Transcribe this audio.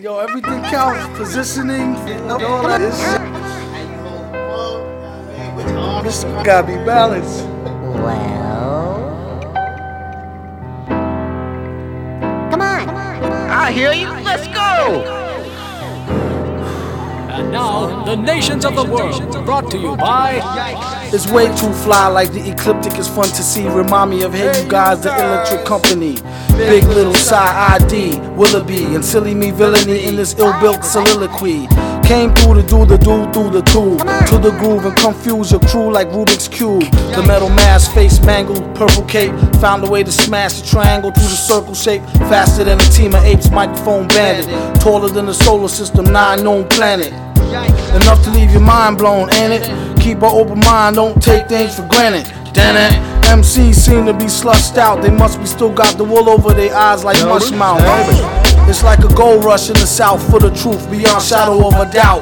Yo, everything counts. Positioning, all that is shit. This gotta be balanced. Well. Come on. I hear you. Let's go. And now, the nations of the world, brought to you by. It's way too fly, like the ecliptic is fun to see. Remind me of Hey You Guys, the electric company. Big little side ID, Willoughby, and silly me villainy in this ill built soliloquy. Came through to do the do through the two to the groove and confuse your crew like Rubik's Cube. The metal mask, face mangled, purple cape. Found a way to smash the triangle through the circle shape. Faster than a team of apes, microphone bandit. Taller than the solar system, nine known planet. Enough to leave your mind blown, ain't it? Keep an open mind, don't take things for granted. Damn it. MCs seem to be slushed out. They must be still got the wool over their eyes like mush mouth. It's like a gold rush in the south for the truth, beyond shadow of a doubt.